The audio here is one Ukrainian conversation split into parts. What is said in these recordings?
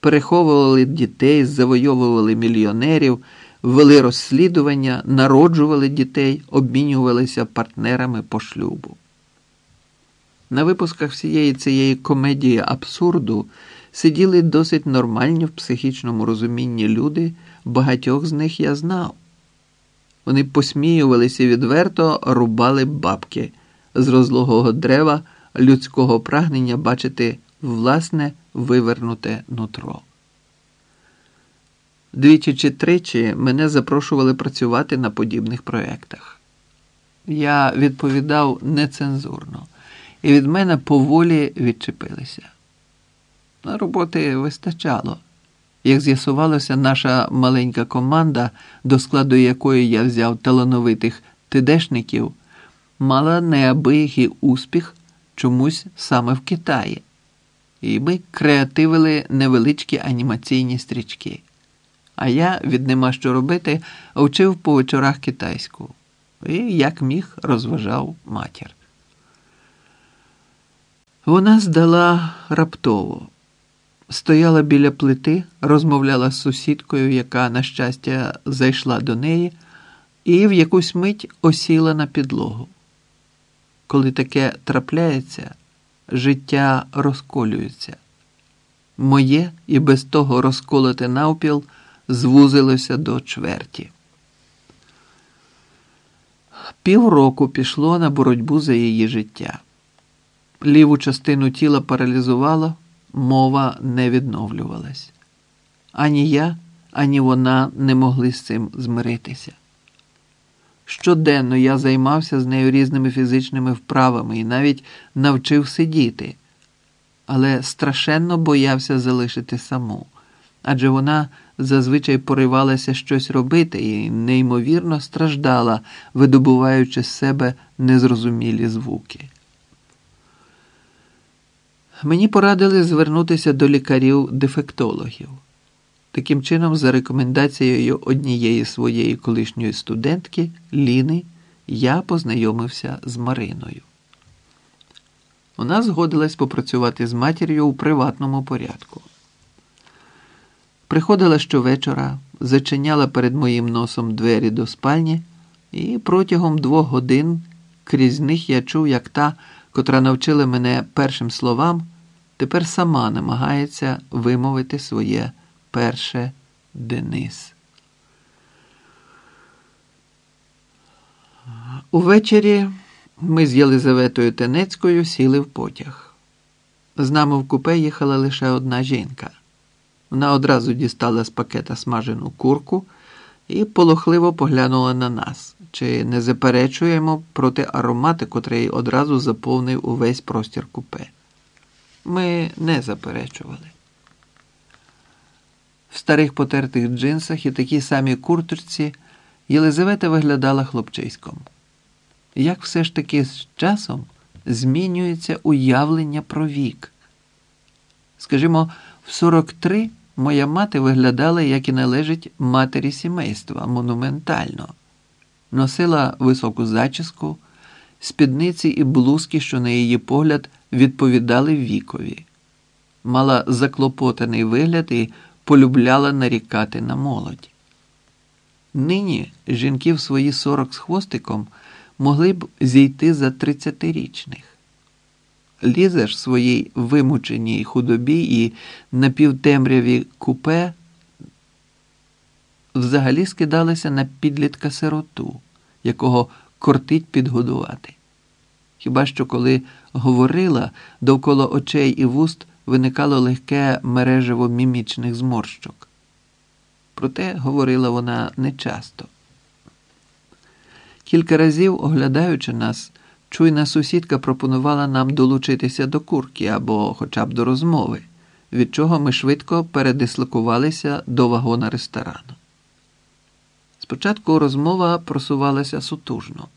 переховували дітей, завойовували мільйонерів, вели розслідування, народжували дітей, обмінювалися партнерами по шлюбу. На випусках всієї цієї комедії абсурду сиділи досить нормальні в психічному розумінні люди, багатьох з них я знав. Вони посміювалися відверто рубали бабки з розлогого дерева людського прагнення бачити власне вивернуте нутро. Двічі чи тричі мене запрошували працювати на подібних проєктах. Я відповідав нецензурно, і від мене поволі відчепилися. На роботи вистачало. Як з'ясувалося, наша маленька команда, до складу якої я взяв талановитих тидешників, мала неабиякий успіх чомусь саме в Китаї, і ми креативили невеличкі анімаційні стрічки. А я від нема що робити, вчив по вечорах китайську і, як міг, розважав матір. Вона здала раптово. Стояла біля плити, розмовляла з сусідкою, яка, на щастя, зайшла до неї, і в якусь мить осіла на підлогу. Коли таке трапляється, життя розколюється. Моє і без того розколоте навпіл звузилося до чверті. Півроку пішло на боротьбу за її життя. Ліву частину тіла паралізувало, мова не відновлювалась. Ані я, ані вона не могли з цим змиритися. Щоденно я займався з нею різними фізичними вправами і навіть навчив сидіти, але страшенно боявся залишити саму, адже вона зазвичай поривалася щось робити і неймовірно страждала, видобуваючи з себе незрозумілі звуки. Мені порадили звернутися до лікарів-дефектологів. Таким чином, за рекомендацією однієї своєї колишньої студентки Ліни, я познайомився з Мариною. Вона згодилась попрацювати з матір'ю у приватному порядку. Приходила щовечора, зачиняла перед моїм носом двері до спальні, і протягом двох годин крізь них я чув, як та, котра навчила мене першим словам, тепер сама намагається вимовити своє перше Денис. Увечері ми з Єлизаветою Тенецькою сіли в потяг. З нами в купе їхала лише одна жінка. Вона одразу дістала з пакета смажену курку і полохливо поглянула на нас, чи не заперечуємо проти аромати, котрий одразу заповнив увесь простір купе. Ми не заперечували. В старих потертих джинсах і такій самій курточці Єлизавета виглядала хлопчиськом. Як все ж таки з часом змінюється уявлення про вік? Скажімо, в 43 моя мати виглядала, як і належить матері сімейства, монументально, носила високу зачіску, спідниці і блузки, що, на її погляд, відповідали вікові, мала заклопотаний вигляд і полюбляла нарікати на молодь. Нині жінки в свої сорок з хвостиком могли б зійти за тридцятирічних. Лізеш своїй вимученій худобі і напівтемряві купе взагалі скидалися на підлітка сироту, якого кортить підгодувати. Хіба що коли говорила, довкола очей і вуст виникало легке мережево мімічних зморщок. Проте говорила вона нечасто. Кілька разів, оглядаючи нас, чуйна сусідка пропонувала нам долучитися до курки або хоча б до розмови, від чого ми швидко передислокувалися до вагона ресторану. Спочатку розмова просувалася сутужно,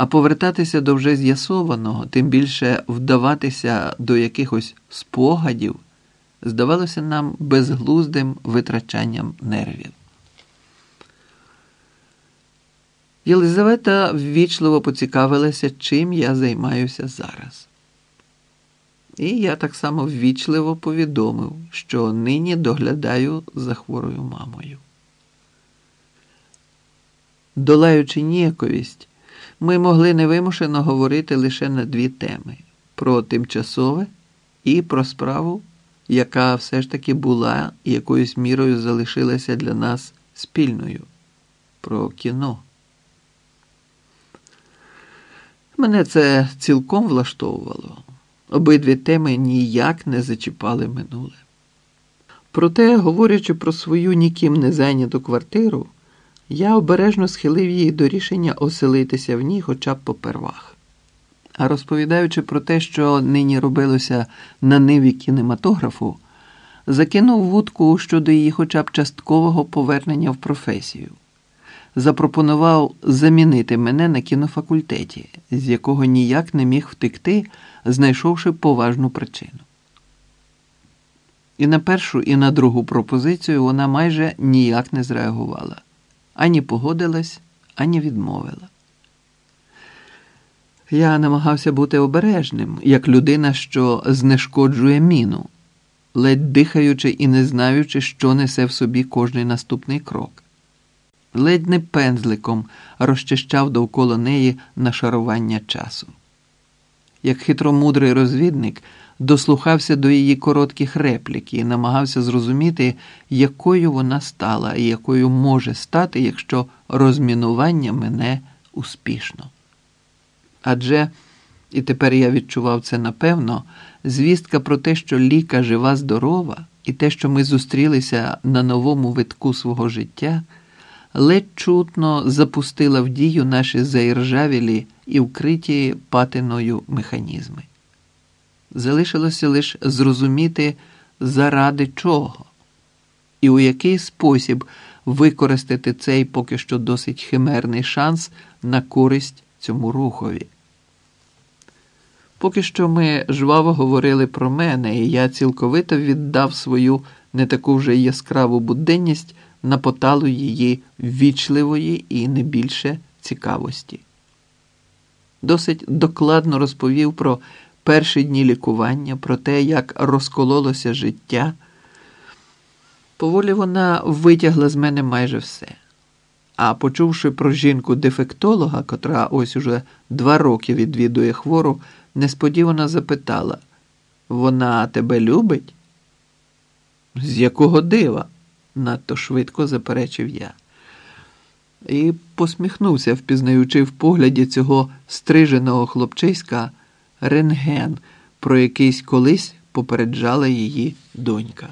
а повертатися до вже з'ясованого, тим більше вдаватися до якихось спогадів, здавалося нам безглуздим витрачанням нервів. Єлизавета ввічливо поцікавилася, чим я займаюся зараз. І я так само ввічливо повідомив, що нині доглядаю за хворою мамою. Долаючи ніяковість, ми могли невимушено говорити лише на дві теми про тимчасове і про справу, яка все ж таки була і якоюсь мірою залишилася для нас спільною про кіно. Мене це цілком влаштовувало. Обидві теми ніяк не зачіпали минуле. Проте, говорячи про свою ніким не зайняту квартиру, я обережно схилив її до рішення оселитися в ній хоча б попервах. А розповідаючи про те, що нині робилося на ниві кінематографу, закинув вудку щодо її хоча б часткового повернення в професію. Запропонував замінити мене на кінофакультеті, з якого ніяк не міг втекти, знайшовши поважну причину. І на першу, і на другу пропозицію вона майже ніяк не зреагувала ані погодилась, ані відмовила. Я намагався бути обережним, як людина, що знешкоджує міну, ледь дихаючи і не знаючи, що несе в собі кожний наступний крок. Ледь не пензликом розчищав довкола неї нашарування часу. Як хитромудрий розвідник дослухався до її коротких реплік і намагався зрозуміти, якою вона стала і якою може стати, якщо розмінування мене успішно. Адже, і тепер я відчував це напевно, звістка про те, що Ліка жива, здорова, і те, що ми зустрілися на новому витку свого життя, ледь чутно запустила в дію наші заіржавілі і вкриті патиною механізми. Залишилося лише зрозуміти, заради чого, і у який спосіб використати цей поки що досить химерний шанс на користь цьому рухові. Поки що ми жваво говорили про мене, і я цілковито віддав свою не таку вже яскраву буденність на поталу її ввічливої і не більше цікавості. Досить докладно розповів про перші дні лікування, про те, як розкололося життя. Поволі вона витягла з мене майже все. А почувши про жінку дефектолога, котра ось уже два роки відвідує хвору, несподівано запитала: Вона тебе любить? З якого дива? надто швидко заперечив я. І посміхнувся, впізнаючи в погляді цього стриженого хлопчиська рентген, про якийсь колись попереджала її донька.